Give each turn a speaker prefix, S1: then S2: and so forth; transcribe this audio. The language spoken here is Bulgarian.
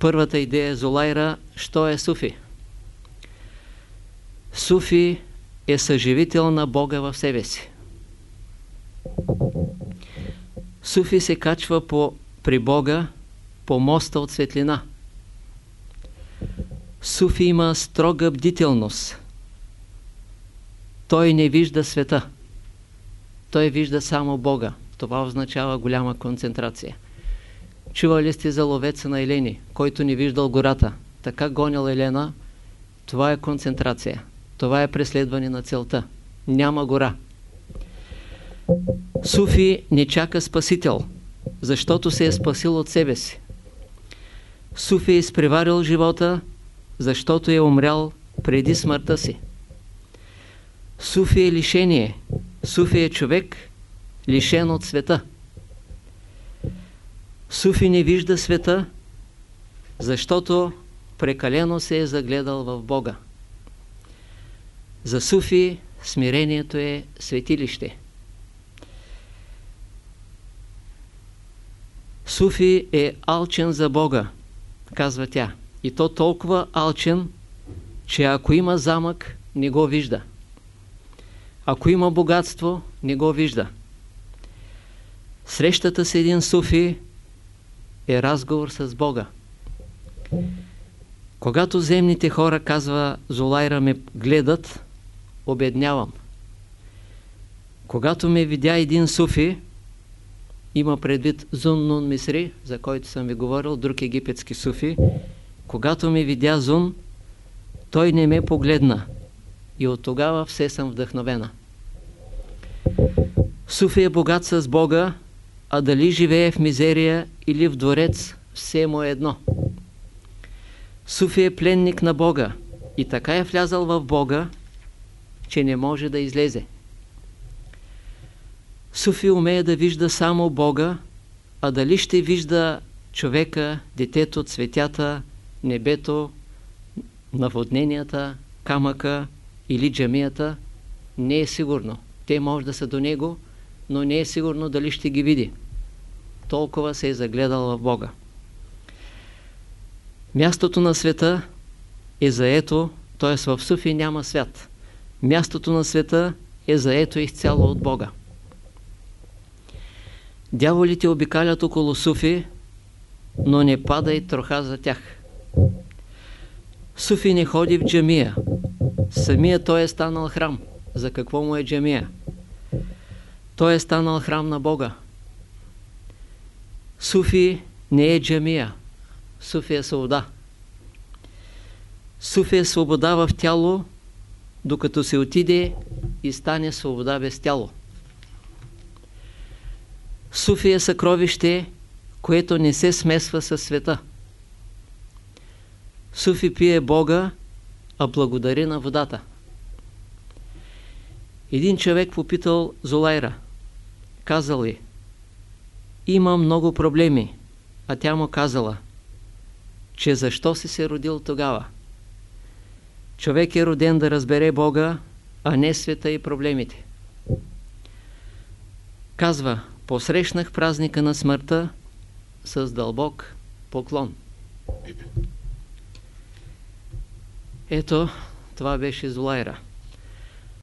S1: Първата идея Золайра, що е суфи? Суфи е съживител на Бога в себе си. Суфи се качва по, при Бога по моста от светлина. Суфи има строга бдителност. Той не вижда света. Той вижда само Бога. Това означава голяма концентрация. Чували сте за ловеца на Елени, който не виждал гората. Така гонял Елена, това е концентрация. Това е преследване на целта. Няма гора. Суфи не чака спасител, защото се е спасил от себе си. Суфи е изпреварил живота, защото е умрял преди смъртта си. Суфи е лишение. Суфи е човек, лишен от света. Суфи не вижда света, защото прекалено се е загледал в Бога. За Суфи смирението е светилище. Суфи е алчен за Бога, казва тя. И то толкова алчен, че ако има замък, не го вижда. Ако има богатство, не го вижда. Срещата с един суфи е разговор с Бога. Когато земните хора, казва Золайра, ме гледат, обеднявам. Когато ме видя един суфи, има предвид Зун Нун Мисри, за който съм ви говорил, друг египетски суфи, когато ме видя Зун, той не ме погледна и от тогава все съм вдъхновена. Суфи е богат с Бога, а дали живее в мизерия или в дворец, все му е едно. Суфи е пленник на Бога и така е влязал в Бога, че не може да излезе. Суфи умее да вижда само Бога, а дали ще вижда човека, детето, цветята, небето, наводненията, камъка или джамията, не е сигурно. Те може да са до него, но не е сигурно дали ще ги види. Толкова се е загледал в Бога. Мястото на света е заето, т.е. в Суфи няма свят. Мястото на света е заето изцяло от Бога. Дяволите обикалят около Суфи, но не пада и троха за тях. Суфи не ходи в джамия. Самия той е станал храм. За какво му е джамия? Той е станал храм на Бога. Суфи не е джамия. Суфи е свобода. Суфи е свобода в тяло, докато се отиде и стане свобода без тяло. Суфи е съкровище, което не се смесва със света. Суфи пие Бога, а благодари на водата. Един човек попитал Золайра, казал ли, има много проблеми, а тя му казала, че защо си се родил тогава? Човек е роден да разбере Бога, а не света и проблемите. Казва, посрещнах празника на смъртта с дълбок поклон. Ето, това беше Золайра.